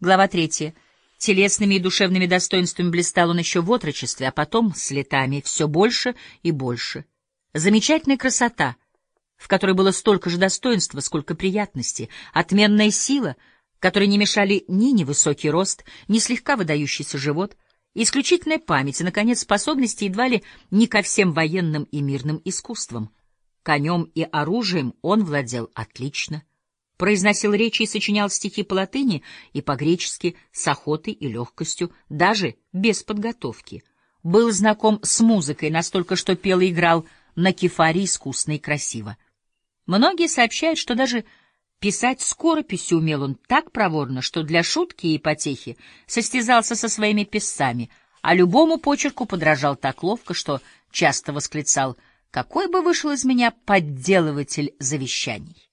Глава третья. Телесными и душевными достоинствами блистал он еще в отрочестве, а потом с летами все больше и больше. Замечательная красота, в которой было столько же достоинства, сколько приятности, отменная сила, которой не мешали ни невысокий рост, ни слегка выдающийся живот, исключительная память и, наконец, способности едва ли не ко всем военным и мирным искусствам. Конем и оружием он владел отлично произносил речи и сочинял стихи по латыни и по-гречески с охотой и легкостью, даже без подготовки. Был знаком с музыкой настолько, что пел и играл на кефаре искусно и красиво. Многие сообщают, что даже писать скорописью умел он так проворно, что для шутки и потехи состязался со своими писцами, а любому почерку подражал так ловко, что часто восклицал «Какой бы вышел из меня подделыватель завещаний!»